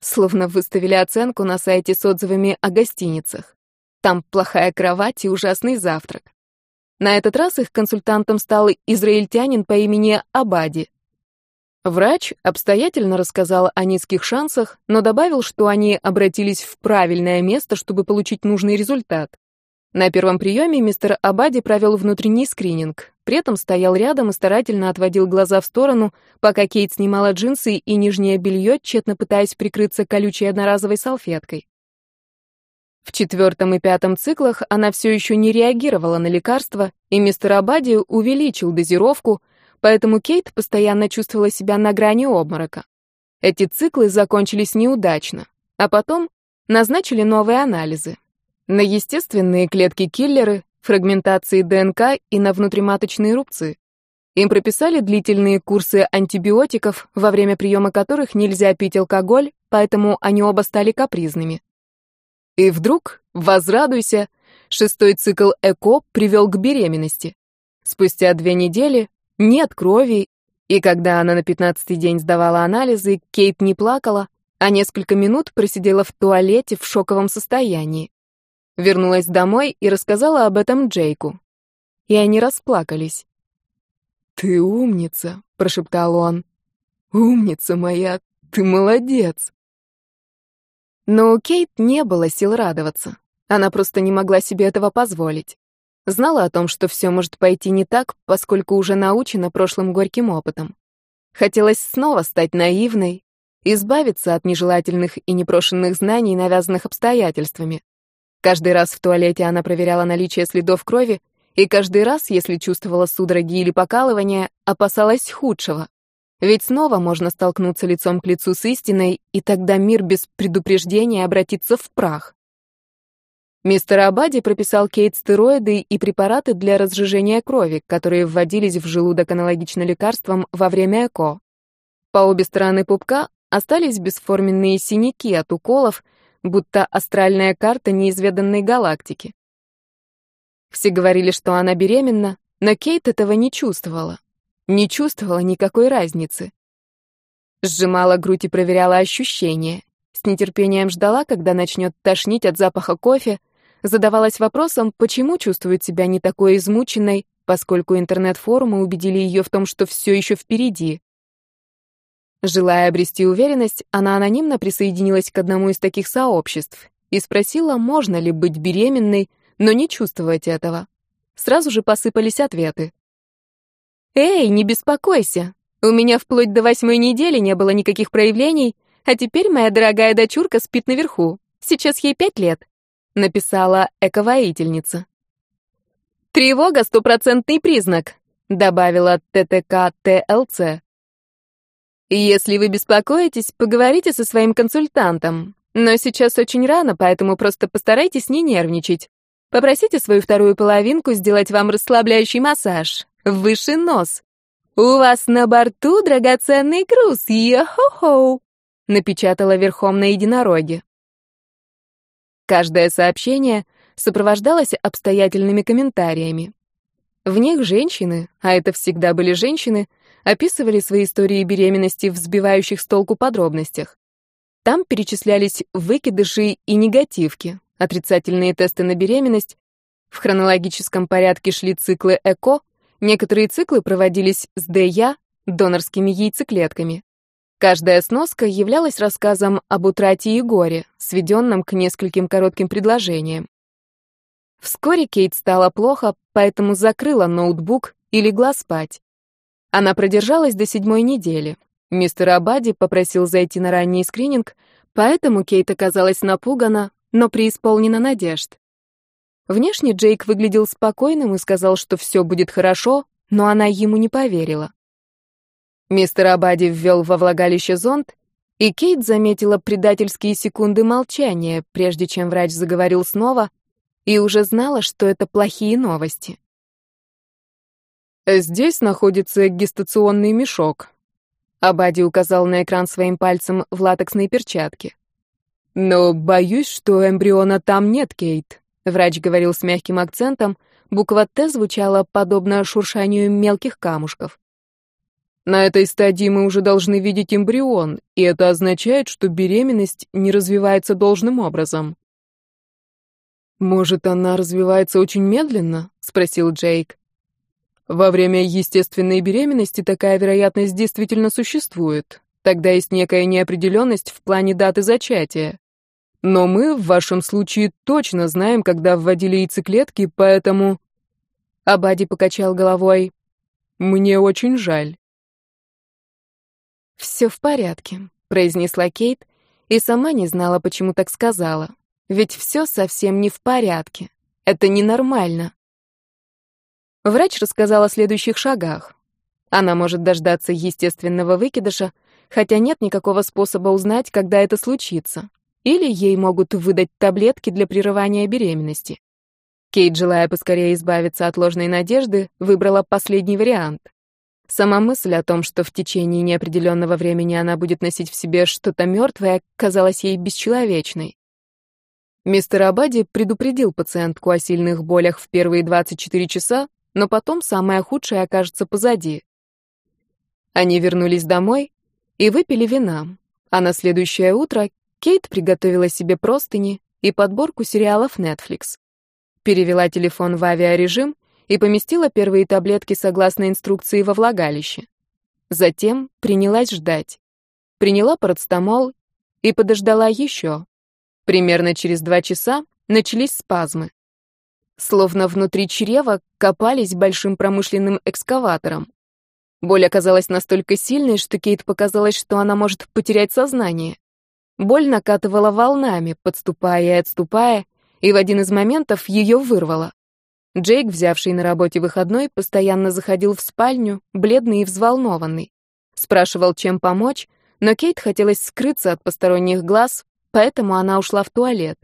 словно выставили оценку на сайте с отзывами о гостиницах. Там плохая кровать и ужасный завтрак. На этот раз их консультантом стал израильтянин по имени Абади. Врач обстоятельно рассказал о низких шансах, но добавил, что они обратились в правильное место, чтобы получить нужный результат. На первом приеме мистер Абади провел внутренний скрининг. При этом стоял рядом и старательно отводил глаза в сторону, пока Кейт снимала джинсы и нижнее белье, тщетно пытаясь прикрыться колючей одноразовой салфеткой. В четвертом и пятом циклах она все еще не реагировала на лекарства, и мистер Абади увеличил дозировку, поэтому Кейт постоянно чувствовала себя на грани обморока. Эти циклы закончились неудачно, а потом назначили новые анализы. На естественные клетки-киллеры, фрагментации ДНК и на внутриматочные рубцы. Им прописали длительные курсы антибиотиков, во время приема которых нельзя пить алкоголь, поэтому они оба стали капризными. И вдруг, возрадуйся, шестой цикл ЭКО привел к беременности. Спустя две недели нет крови, и когда она на пятнадцатый день сдавала анализы, Кейт не плакала, а несколько минут просидела в туалете в шоковом состоянии. Вернулась домой и рассказала об этом Джейку. И они расплакались. «Ты умница», — прошептал он. «Умница моя, ты молодец». Но у Кейт не было сил радоваться. Она просто не могла себе этого позволить. Знала о том, что все может пойти не так, поскольку уже научена прошлым горьким опытом. Хотелось снова стать наивной, избавиться от нежелательных и непрошенных знаний, навязанных обстоятельствами. Каждый раз в туалете она проверяла наличие следов крови, и каждый раз, если чувствовала судороги или покалывание, опасалась худшего. Ведь снова можно столкнуться лицом к лицу с истиной, и тогда мир без предупреждения обратится в прах. Мистер Абади прописал Кейт стероиды и препараты для разжижения крови, которые вводились в желудок аналогично лекарствам во время ЭКО. По обе стороны пупка остались бесформенные синяки от уколов, будто астральная карта неизведанной галактики. Все говорили, что она беременна, но Кейт этого не чувствовала. Не чувствовала никакой разницы. Сжимала грудь и проверяла ощущения. С нетерпением ждала, когда начнет тошнить от запаха кофе, задавалась вопросом, почему чувствует себя не такой измученной, поскольку интернет-форумы убедили ее в том, что все еще впереди. Желая обрести уверенность, она анонимно присоединилась к одному из таких сообществ и спросила, можно ли быть беременной, но не чувствовать этого. Сразу же посыпались ответы. «Эй, не беспокойся, у меня вплоть до восьмой недели не было никаких проявлений, а теперь моя дорогая дочурка спит наверху. Сейчас ей пять лет написала эковоительница. «Тревога — стопроцентный признак», — добавила ТТК ТЛЦ. «Если вы беспокоитесь, поговорите со своим консультантом. Но сейчас очень рано, поэтому просто постарайтесь не нервничать. Попросите свою вторую половинку сделать вам расслабляющий массаж. Выше нос. У вас на борту драгоценный груз, йо-хо-хо!» напечатала верхом на единороге. Каждое сообщение сопровождалось обстоятельными комментариями. В них женщины, а это всегда были женщины, описывали свои истории беременности в взбивающих с толку подробностях. Там перечислялись выкидыши и негативки, отрицательные тесты на беременность. В хронологическом порядке шли циклы ЭКО, некоторые циклы проводились с ДЯ, донорскими яйцеклетками. Каждая сноска являлась рассказом об утрате и горе, сведенном к нескольким коротким предложениям. Вскоре Кейт стало плохо, поэтому закрыла ноутбук и легла спать. Она продержалась до седьмой недели. Мистер Абади попросил зайти на ранний скрининг, поэтому Кейт оказалась напугана, но преисполнена надежд. Внешне Джейк выглядел спокойным и сказал, что все будет хорошо, но она ему не поверила. Мистер Абади ввел во влагалище зонд, и Кейт заметила предательские секунды молчания, прежде чем врач заговорил снова, и уже знала, что это плохие новости. «Здесь находится гестационный мешок», — Абади указал на экран своим пальцем в латексной перчатке. «Но боюсь, что эмбриона там нет, Кейт», — врач говорил с мягким акцентом, буква «Т» звучала подобно шуршанию мелких камушков. На этой стадии мы уже должны видеть эмбрион, и это означает, что беременность не развивается должным образом. «Может, она развивается очень медленно?» — спросил Джейк. «Во время естественной беременности такая вероятность действительно существует. Тогда есть некая неопределенность в плане даты зачатия. Но мы, в вашем случае, точно знаем, когда вводили яйцеклетки, поэтому...» Абади покачал головой. «Мне очень жаль». «Все в порядке», — произнесла Кейт, и сама не знала, почему так сказала. Ведь все совсем не в порядке. Это ненормально. Врач рассказал о следующих шагах. Она может дождаться естественного выкидыша, хотя нет никакого способа узнать, когда это случится. Или ей могут выдать таблетки для прерывания беременности. Кейт, желая поскорее избавиться от ложной надежды, выбрала последний вариант. Сама мысль о том, что в течение неопределенного времени она будет носить в себе что-то мертвое, казалась ей бесчеловечной. Мистер Абади предупредил пациентку о сильных болях в первые 24 часа, но потом самое худшее окажется позади. Они вернулись домой и выпили вина, а на следующее утро Кейт приготовила себе простыни и подборку сериалов Netflix. Перевела телефон в авиарежим и поместила первые таблетки согласно инструкции во влагалище. Затем принялась ждать. Приняла парацетамол и подождала еще. Примерно через два часа начались спазмы. Словно внутри чрева копались большим промышленным экскаватором. Боль оказалась настолько сильной, что Кейт показалось, что она может потерять сознание. Боль накатывала волнами, подступая и отступая, и в один из моментов ее вырвало. Джейк, взявший на работе выходной, постоянно заходил в спальню, бледный и взволнованный. Спрашивал, чем помочь, но Кейт хотелось скрыться от посторонних глаз, поэтому она ушла в туалет.